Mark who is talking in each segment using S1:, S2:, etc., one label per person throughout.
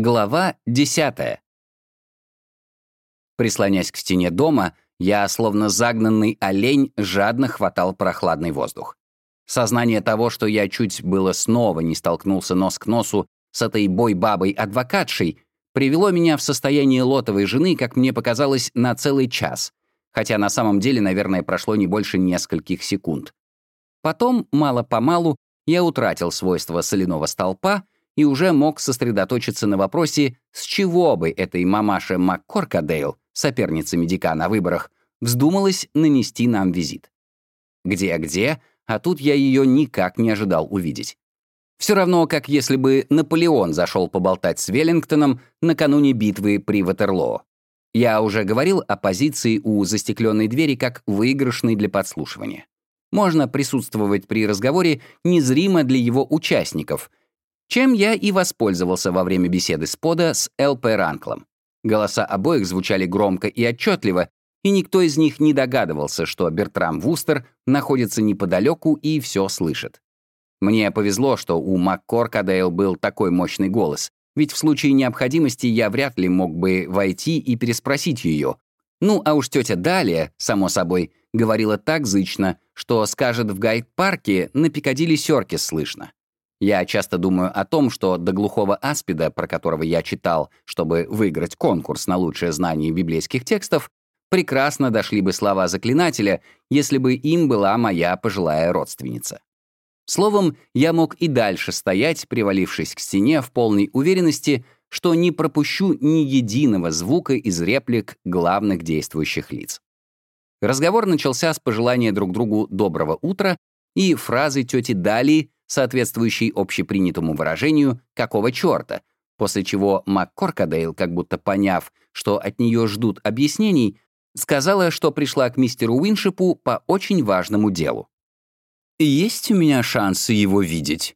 S1: Глава 10. Прислонясь к стене дома, я, словно загнанный олень, жадно хватал прохладный воздух. Сознание того, что я чуть было снова не столкнулся нос к носу с этой бой-бабой-адвокатшей, привело меня в состояние лотовой жены, как мне показалось, на целый час, хотя на самом деле, наверное, прошло не больше нескольких секунд. Потом, мало-помалу, я утратил свойства соляного столпа — и уже мог сосредоточиться на вопросе, с чего бы этой мамаше МакКоркадейл, сопернице медика на выборах, вздумалась нанести нам визит. Где-где, а тут я ее никак не ожидал увидеть. Все равно, как если бы Наполеон зашел поболтать с Веллингтоном накануне битвы при Ватерлоо. Я уже говорил о позиции у застекленной двери как выигрышной для подслушивания. Можно присутствовать при разговоре незримо для его участников, чем я и воспользовался во время беседы с пода с Л.П. Ранклом. Голоса обоих звучали громко и отчетливо, и никто из них не догадывался, что Бертрам Вустер находится неподалеку и все слышит. Мне повезло, что у МакКоркадейл был такой мощный голос, ведь в случае необходимости я вряд ли мог бы войти и переспросить ее. Ну, а уж тетя Далия, само собой, говорила так зычно, что скажет в гайд-парке на Пикадилли Сёркис слышно. Я часто думаю о том, что до глухого аспида, про которого я читал, чтобы выиграть конкурс на лучшее знание библейских текстов, прекрасно дошли бы слова заклинателя, если бы им была моя пожилая родственница. Словом, я мог и дальше стоять, привалившись к стене в полной уверенности, что не пропущу ни единого звука из реплик главных действующих лиц. Разговор начался с пожелания друг другу доброго утра и фразы тети Дали соответствующий общепринятому выражению «какого черта», после чего МакКоркадейл, как будто поняв, что от нее ждут объяснений, сказала, что пришла к мистеру Уиншипу по очень важному делу. «Есть у меня шансы его видеть?»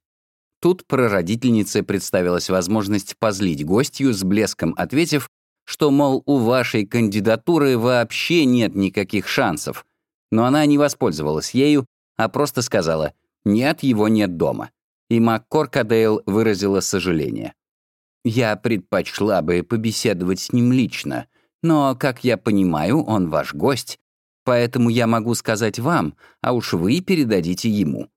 S1: Тут прародительнице представилась возможность позлить гостью, с блеском ответив, что, мол, у вашей кандидатуры вообще нет никаких шансов. Но она не воспользовалась ею, а просто сказала нет, его нет дома. И МакКоркадейл выразила сожаление. «Я предпочла бы побеседовать с ним лично, но, как я понимаю, он ваш гость, поэтому я могу сказать вам, а уж вы передадите ему».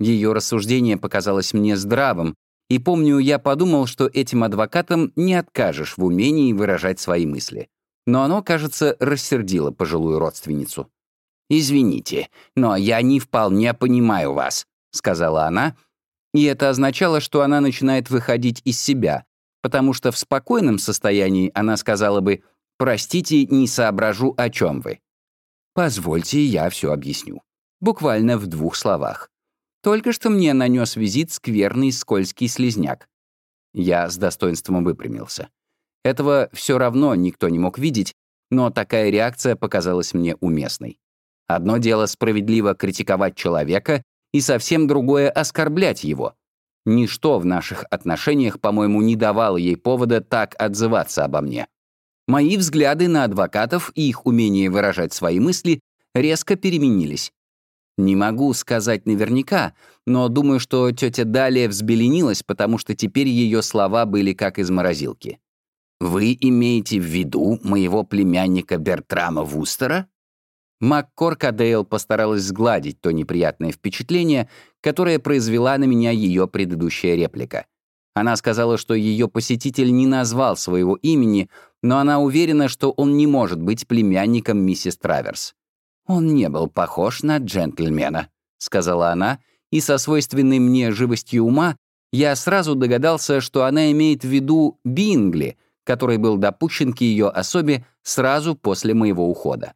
S1: Ее рассуждение показалось мне здравым, и помню, я подумал, что этим адвокатам не откажешь в умении выражать свои мысли. Но оно, кажется, рассердило пожилую родственницу. «Извините, но я не вполне понимаю вас», — сказала она, и это означало, что она начинает выходить из себя, потому что в спокойном состоянии она сказала бы «Простите, не соображу, о чем вы». Позвольте, я все объясню. Буквально в двух словах. Только что мне нанес визит скверный скользкий слезняк. Я с достоинством выпрямился. Этого все равно никто не мог видеть, но такая реакция показалась мне уместной. Одно дело справедливо критиковать человека, и совсем другое — оскорблять его. Ничто в наших отношениях, по-моему, не давало ей повода так отзываться обо мне. Мои взгляды на адвокатов и их умение выражать свои мысли резко переменились. Не могу сказать наверняка, но думаю, что тетя Далия взбеленилась, потому что теперь ее слова были как из морозилки. «Вы имеете в виду моего племянника Бертрама Вустера?» МакКоркадейл постаралась сгладить то неприятное впечатление, которое произвела на меня ее предыдущая реплика. Она сказала, что ее посетитель не назвал своего имени, но она уверена, что он не может быть племянником миссис Траверс. «Он не был похож на джентльмена», — сказала она, и со свойственной мне живостью ума я сразу догадался, что она имеет в виду Бингли, который был допущен к ее особе сразу после моего ухода.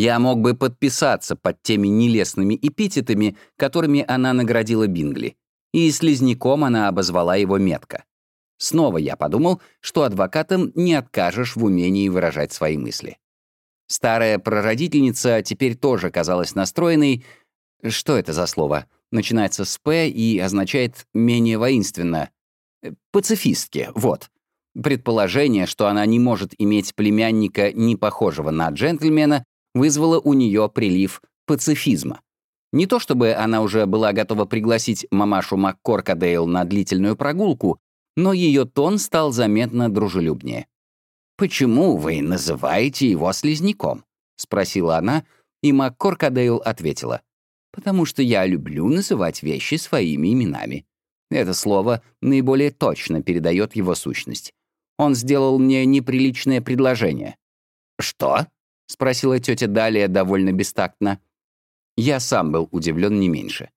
S1: Я мог бы подписаться под теми нелестными эпитетами, которыми она наградила Бингли. И слизняком она обозвала его метко. Снова я подумал, что адвокатам не откажешь в умении выражать свои мысли. Старая прародительница теперь тоже казалась настроенной... Что это за слово? Начинается с «п» и означает «менее воинственно». Пацифистки, вот. Предположение, что она не может иметь племянника, не похожего на джентльмена, вызвало у нее прилив пацифизма. Не то чтобы она уже была готова пригласить мамашу МакКоркадейл на длительную прогулку, но ее тон стал заметно дружелюбнее. «Почему вы называете его слизняком?» — спросила она, и МакКоркадейл ответила. «Потому что я люблю называть вещи своими именами. Это слово наиболее точно передает его сущность. Он сделал мне неприличное предложение». «Что?» — спросила тетя Далия довольно бестактно. Я сам был удивлен не меньше.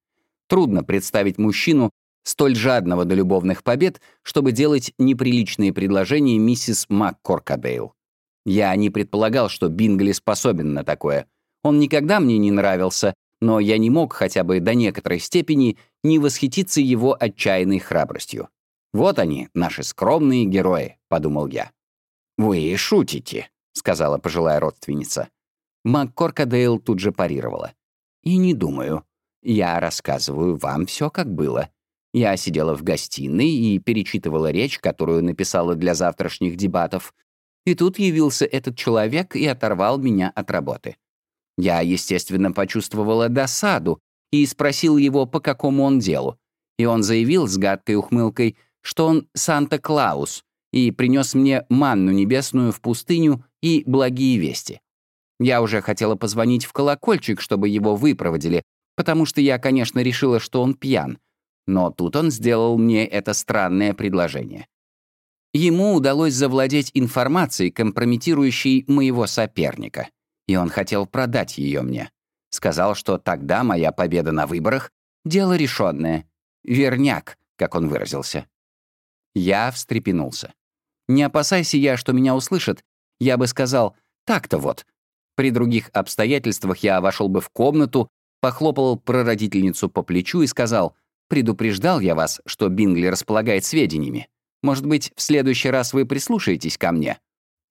S1: Трудно представить мужчину, столь жадного до любовных побед, чтобы делать неприличные предложения миссис МакКоркадейл. Я не предполагал, что Бингли способен на такое. Он никогда мне не нравился, но я не мог хотя бы до некоторой степени не восхититься его отчаянной храбростью. «Вот они, наши скромные герои», — подумал я. «Вы шутите», — сказала пожилая родственница. МакКоркадейл тут же парировала. «И не думаю. Я рассказываю вам все, как было. Я сидела в гостиной и перечитывала речь, которую написала для завтрашних дебатов. И тут явился этот человек и оторвал меня от работы. Я, естественно, почувствовала досаду и спросил его, по какому он делу. И он заявил с гадкой ухмылкой, что он Санта-Клаус и принес мне манну небесную в пустыню и благие вести. Я уже хотела позвонить в колокольчик, чтобы его выпроводили, потому что я, конечно, решила, что он пьян. Но тут он сделал мне это странное предложение. Ему удалось завладеть информацией, компрометирующей моего соперника, и он хотел продать ее мне. Сказал, что тогда моя победа на выборах — дело решенное. Верняк, как он выразился. Я встрепенулся. Не опасайся я, что меня услышат, я бы сказал «так-то вот». При других обстоятельствах я вошел бы в комнату, похлопал прародительницу по плечу и сказал, «Предупреждал я вас, что Бингли располагает сведениями. Может быть, в следующий раз вы прислушаетесь ко мне?»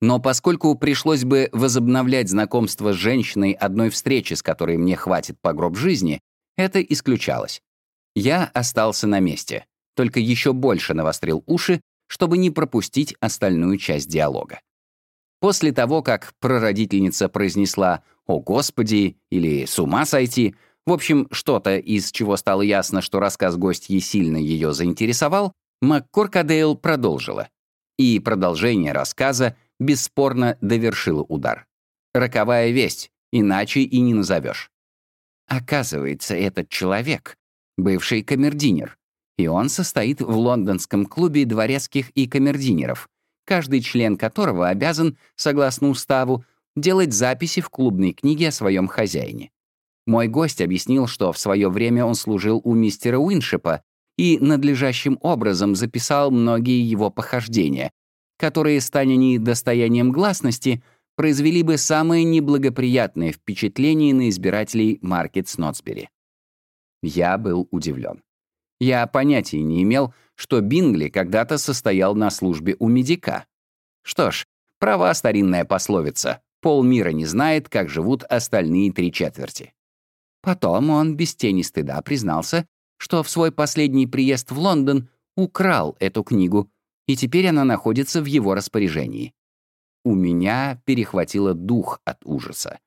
S1: Но поскольку пришлось бы возобновлять знакомство с женщиной одной встречи, с которой мне хватит по гроб жизни, это исключалось. Я остался на месте, только еще больше навострил уши, чтобы не пропустить остальную часть диалога. После того, как прародительница произнесла «О, Господи!» или «С ума сойти!», в общем, что-то, из чего стало ясно, что рассказ гостьи сильно ее заинтересовал, МакКоркадейл продолжила. И продолжение рассказа бесспорно довершило удар. Роковая весть, иначе и не назовешь. Оказывается, этот человек — бывший камердинер, и он состоит в лондонском клубе дворецких и камердинеров, каждый член которого обязан, согласно уставу, делать записи в клубной книге о своем хозяине. Мой гость объяснил, что в свое время он служил у мистера Уиншепа и надлежащим образом записал многие его похождения, которые, станя не достоянием гласности, произвели бы самое неблагоприятное впечатление на избирателей Маркет Снотсбери. Я был удивлен. Я понятия не имел, что Бингли когда-то состоял на службе у медика. Что ж, права старинная пословица Полмира не знает, как живут остальные три четверти. Потом он без тени стыда признался, что в свой последний приезд в Лондон украл эту книгу, и теперь она находится в его распоряжении. У меня перехватило дух от ужаса.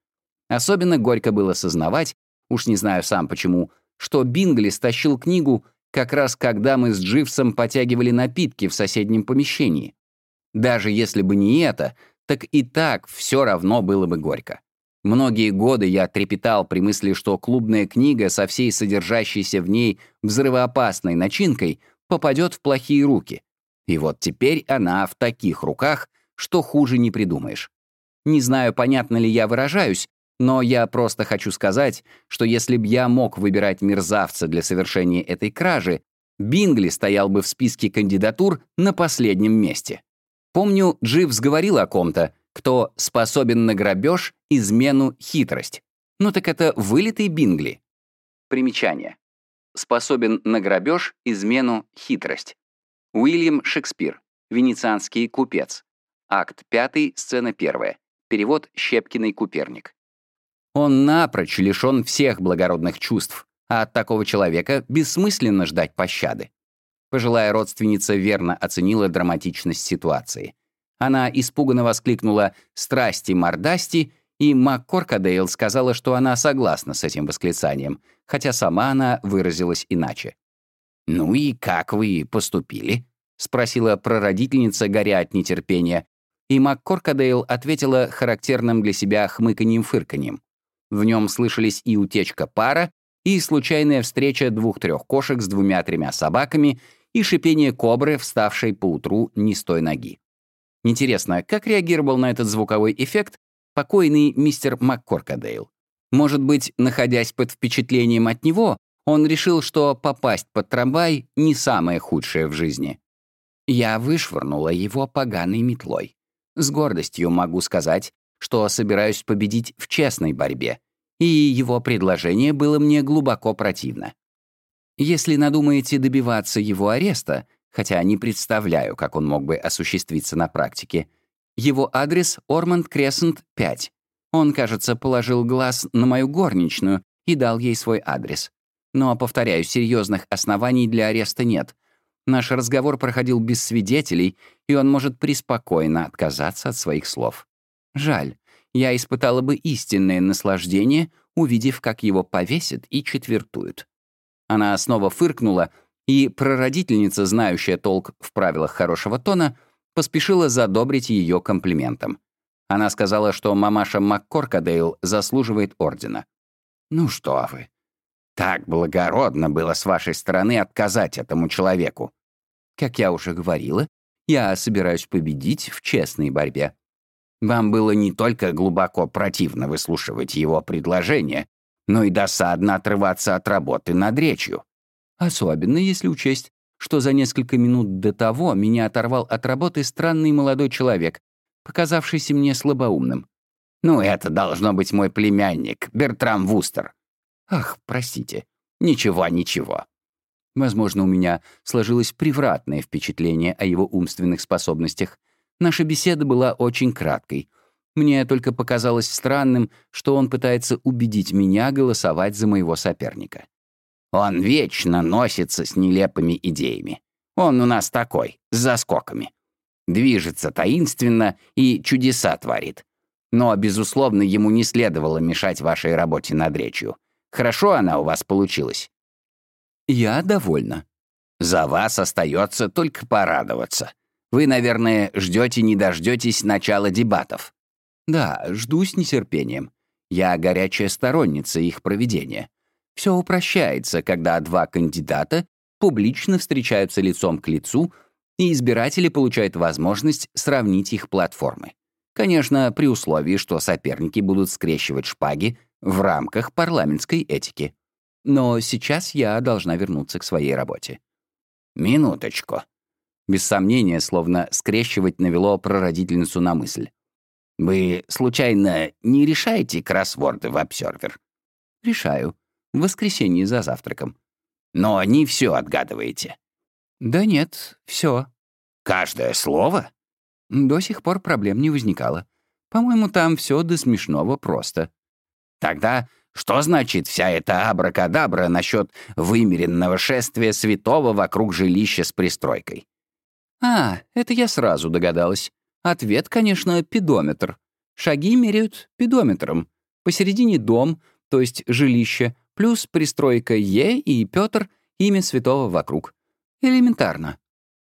S1: Особенно горько было сознавать, уж не знаю сам почему, что Бингли стащил книгу как раз когда мы с Дживсом потягивали напитки в соседнем помещении. Даже если бы не это, так и так все равно было бы горько. Многие годы я трепетал при мысли, что клубная книга со всей содержащейся в ней взрывоопасной начинкой попадет в плохие руки. И вот теперь она в таких руках, что хуже не придумаешь. Не знаю, понятно ли я выражаюсь, но я просто хочу сказать, что если б я мог выбирать мерзавца для совершения этой кражи, Бингли стоял бы в списке кандидатур на последнем месте. Помню, Дживс говорил о ком-то, кто способен на грабеж, измену, хитрость. Ну так это вылитый Бингли. Примечание. Способен на грабеж, измену, хитрость. Уильям Шекспир. Венецианский купец. Акт 5, сцена 1. Перевод Щепкиной Куперник. Он напрочь лишен всех благородных чувств, а от такого человека бессмысленно ждать пощады. Пожилая родственница верно оценила драматичность ситуации. Она испуганно воскликнула «Страсти-мордасти», и МакКоркадейл сказала, что она согласна с этим восклицанием, хотя сама она выразилась иначе. «Ну и как вы поступили?» — спросила прародительница, горя от нетерпения, и МакКоркадейл ответила характерным для себя хмыканьем-фырканьем. В нем слышались и утечка пара, и случайная встреча двух-трех кошек с двумя-тремя собаками, и шипение кобры, вставшей поутру не с той ноги. Интересно, как реагировал на этот звуковой эффект покойный мистер МакКоркадейл? Может быть, находясь под впечатлением от него, он решил, что попасть под трамвай — не самое худшее в жизни. Я вышвырнула его поганой метлой. С гордостью могу сказать, что собираюсь победить в честной борьбе, и его предложение было мне глубоко противно. Если надумаете добиваться его ареста, хотя не представляю, как он мог бы осуществиться на практике, его адрес — Ормонд Крессент, 5. Он, кажется, положил глаз на мою горничную и дал ей свой адрес. Но, повторяю, серьезных оснований для ареста нет. Наш разговор проходил без свидетелей, и он может преспокойно отказаться от своих слов. Жаль, я испытала бы истинное наслаждение, увидев, как его повесят и четвертуют. Она снова фыркнула, и прародительница, знающая толк в правилах хорошего тона, поспешила задобрить ее комплиментом. Она сказала, что мамаша МакКоркадейл заслуживает ордена. «Ну что вы, так благородно было с вашей стороны отказать этому человеку. Как я уже говорила, я собираюсь победить в честной борьбе. Вам было не только глубоко противно выслушивать его предложение, но и досадно отрываться от работы над речью. Особенно если учесть, что за несколько минут до того меня оторвал от работы странный молодой человек, показавшийся мне слабоумным. Ну, это должно быть мой племянник, Бертрам Вустер. Ах, простите. Ничего, ничего. Возможно, у меня сложилось превратное впечатление о его умственных способностях, Наша беседа была очень краткой. Мне только показалось странным, что он пытается убедить меня голосовать за моего соперника. Он вечно носится с нелепыми идеями. Он у нас такой, с заскоками. Движется таинственно и чудеса творит. Но, безусловно, ему не следовало мешать вашей работе над речью. Хорошо она у вас получилась. Я довольна. За вас остается только порадоваться. Вы, наверное, ждете не дождетесь начала дебатов. Да, жду с нетерпением. Я горячая сторонница их проведения. Все упрощается, когда два кандидата публично встречаются лицом к лицу, и избиратели получают возможность сравнить их платформы. Конечно, при условии, что соперники будут скрещивать шпаги в рамках парламентской этики. Но сейчас я должна вернуться к своей работе. «Минуточку», без сомнения, словно скрещивать навело прародительницу на мысль. «Вы, случайно, не решаете кроссворды в обсервер?» «Решаю. В воскресенье за завтраком». «Но не все отгадываете?» «Да нет, все. «Каждое слово?» До сих пор проблем не возникало. По-моему, там все до смешного просто. Тогда что значит вся эта абракадабра насчет вымеренного шествия святого вокруг жилища с пристройкой? А, это я сразу догадалась. Ответ, конечно, педометр. Шаги меряют педометром. Посередине дом, то есть жилище, плюс пристройка Е и Петр, имя святого вокруг. Элементарно.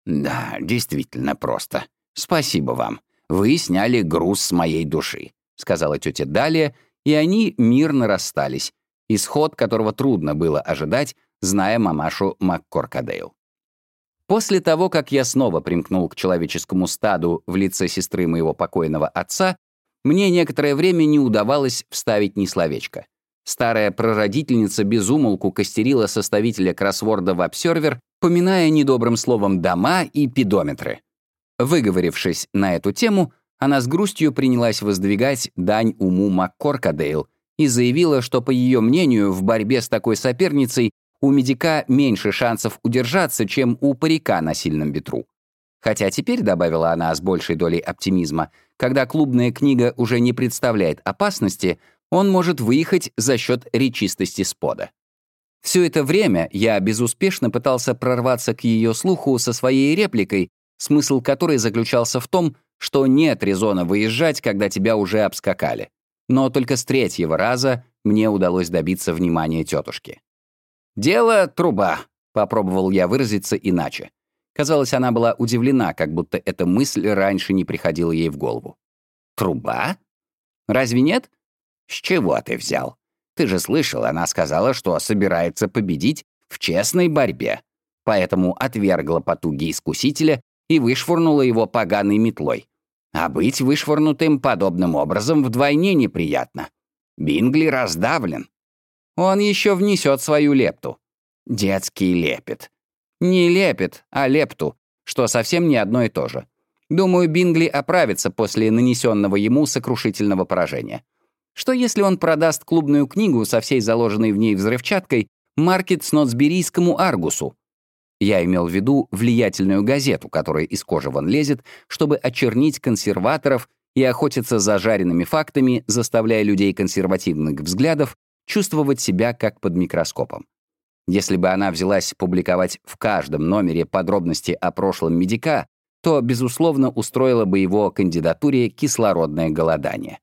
S1: Да, действительно просто. Спасибо вам. Вы сняли груз с моей души, сказала тетя Далия, и они мирно расстались, исход которого трудно было ожидать, зная мамашу МакКоркадейл. После того, как я снова примкнул к человеческому стаду в лице сестры моего покойного отца, мне некоторое время не удавалось вставить ни словечко. Старая прародительница безумолку костерила составителя кроссворда в обсервер, поминая недобрым словом дома и педометры. Выговорившись на эту тему, она с грустью принялась воздвигать дань уму МакКоркадейл и заявила, что, по ее мнению, в борьбе с такой соперницей у медика меньше шансов удержаться, чем у парика на сильном ветру. Хотя теперь, добавила она с большей долей оптимизма, когда клубная книга уже не представляет опасности, он может выехать за счет речистости спода. Все это время я безуспешно пытался прорваться к ее слуху со своей репликой, смысл которой заключался в том, что нет резона выезжать, когда тебя уже обскакали. Но только с третьего раза мне удалось добиться внимания тетушки. «Дело — труба», — попробовал я выразиться иначе. Казалось, она была удивлена, как будто эта мысль раньше не приходила ей в голову. «Труба? Разве нет? С чего ты взял? Ты же слышал, она сказала, что собирается победить в честной борьбе, поэтому отвергла потуги искусителя и вышвырнула его поганой метлой. А быть вышвырнутым подобным образом вдвойне неприятно. Бингли раздавлен. Он еще внесет свою лепту. Детский лепет. Не лепет, а лепту, что совсем не одно и то же. Думаю, Бингли оправится после нанесенного ему сокрушительного поражения. Что если он продаст клубную книгу со всей заложенной в ней взрывчаткой маркет снотсберийскому Аргусу? Я имел в виду влиятельную газету, которая из кожи вон лезет, чтобы очернить консерваторов и охотиться за жареными фактами, заставляя людей консервативных взглядов чувствовать себя как под микроскопом. Если бы она взялась публиковать в каждом номере подробности о прошлом медика, то, безусловно, устроила бы его кандидатуре кислородное голодание.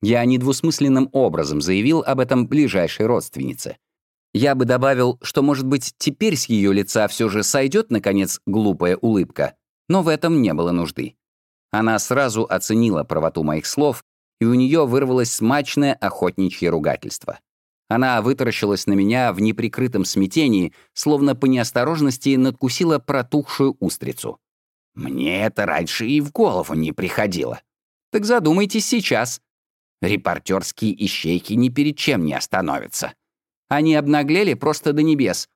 S1: Я недвусмысленным образом заявил об этом ближайшей родственнице. Я бы добавил, что, может быть, теперь с ее лица все же сойдет, наконец, глупая улыбка, но в этом не было нужды. Она сразу оценила правоту моих слов, и у нее вырвалось смачное охотничье ругательство. Она вытаращилась на меня в неприкрытом смятении, словно по неосторожности надкусила протухшую устрицу. Мне это раньше и в голову не приходило. Так задумайтесь сейчас. Репортерские ищейки ни перед чем не остановятся. Они обнаглели просто до небес.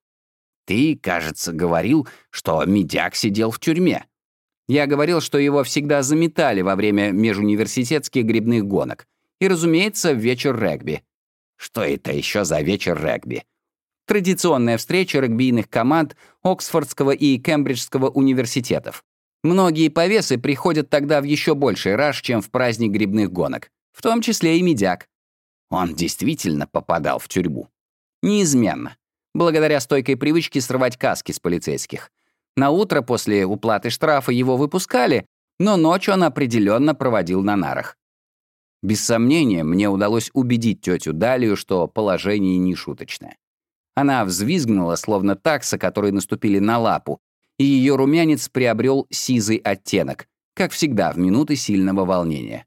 S1: Ты, кажется, говорил, что медяк сидел в тюрьме. Я говорил, что его всегда заметали во время межуниверситетских грибных гонок. И, разумеется, в вечер регби. Что это еще за вечер регби? Традиционная встреча регбийных команд Оксфордского и Кембриджского университетов. Многие повесы приходят тогда в еще больший раж, чем в праздник грибных гонок, в том числе и медяк. Он действительно попадал в тюрьму. Неизменно. Благодаря стойкой привычке срывать каски с полицейских. На утро после уплаты штрафа его выпускали, но ночь он определенно проводил на нарах. Без сомнения, мне удалось убедить тетю Далию, что положение не шуточное. Она взвизгнула, словно такса, которые наступили на лапу, и ее румянец приобрел сизый оттенок, как всегда в минуты сильного волнения.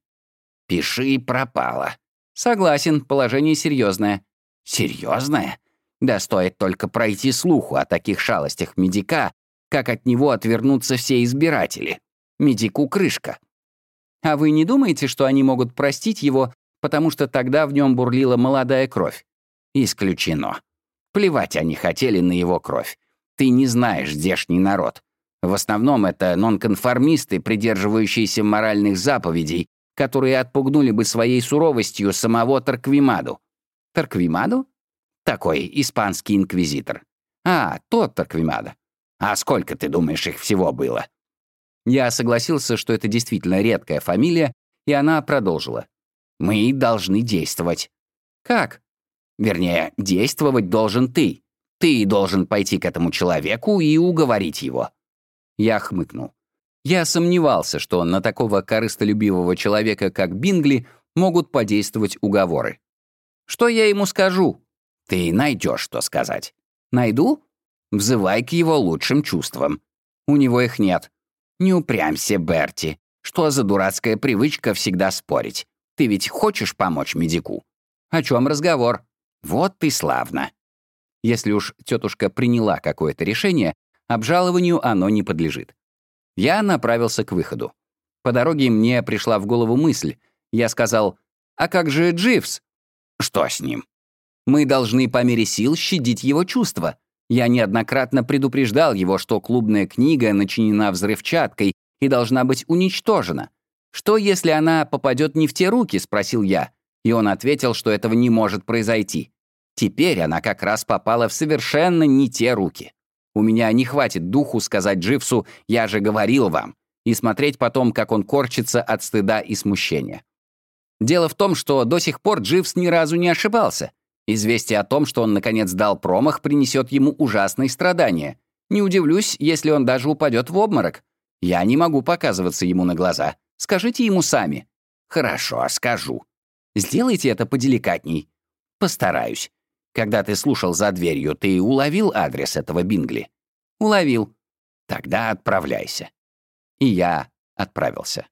S1: «Пиши, пропало». «Согласен, положение серьезное». «Серьезное? Да стоит только пройти слуху о таких шалостях медика, как от него отвернутся все избиратели. Медику крышка». «А вы не думаете, что они могут простить его, потому что тогда в нем бурлила молодая кровь?» «Исключено. Плевать они хотели на его кровь. Ты не знаешь здешний народ. В основном это нонконформисты, придерживающиеся моральных заповедей, которые отпугнули бы своей суровостью самого Тарквимаду. Тарквимаду? Такой испанский инквизитор. А, тот Тарквимада. А сколько, ты думаешь, их всего было? Я согласился, что это действительно редкая фамилия, и она продолжила. Мы должны действовать. Как? Вернее, действовать должен ты. Ты должен пойти к этому человеку и уговорить его». Я хмыкнул. Я сомневался, что на такого корыстолюбивого человека, как Бингли, могут подействовать уговоры. «Что я ему скажу?» «Ты найдешь, что сказать». «Найду?» «Взывай к его лучшим чувствам». «У него их нет». «Не упрямься, Берти. Что за дурацкая привычка всегда спорить? Ты ведь хочешь помочь медику?» «О чем разговор?» «Вот ты славно. Если уж тетушка приняла какое-то решение, обжалованию оно не подлежит. Я направился к выходу. По дороге мне пришла в голову мысль. Я сказал, «А как же Дживс?» «Что с ним?» «Мы должны по мере сил щадить его чувства. Я неоднократно предупреждал его, что клубная книга начинена взрывчаткой и должна быть уничтожена. Что, если она попадет не в те руки?» — спросил я. И он ответил, что этого не может произойти. Теперь она как раз попала в совершенно не те руки. У меня не хватит духу сказать Дживсу «я же говорил вам» и смотреть потом, как он корчится от стыда и смущения. Дело в том, что до сих пор Дживс ни разу не ошибался. Известие о том, что он наконец дал промах, принесет ему ужасные страдания. Не удивлюсь, если он даже упадет в обморок. Я не могу показываться ему на глаза. Скажите ему сами. Хорошо, скажу. Сделайте это поделикатней. Постараюсь. Когда ты слушал за дверью, ты уловил адрес этого Бингли? Уловил. Тогда отправляйся. И я отправился.